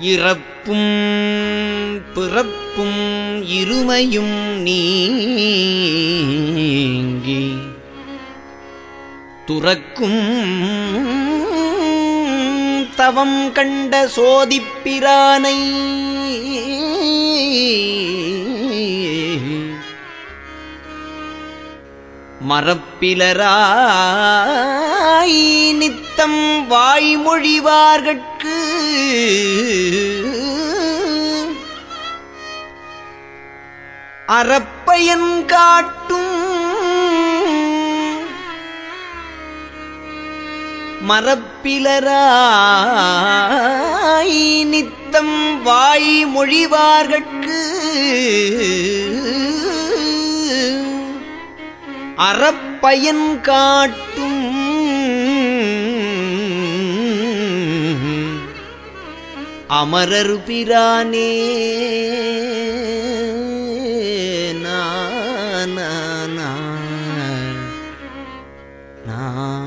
இறப்பும் பிறப்பும் இருமையும் நீங்கி துறக்கும் தவம் கண்ட சோதிப்பிரானை மரப்பிலராய் நித்தம் வாய்மொழிவார்கட்கு அறப்பயன் காட்டும். மரப்பிலராய் நித்தம் வாய் மொழிவார்கட்கு. அறப்பயன் காட்டும். அமரர் பிரானே. na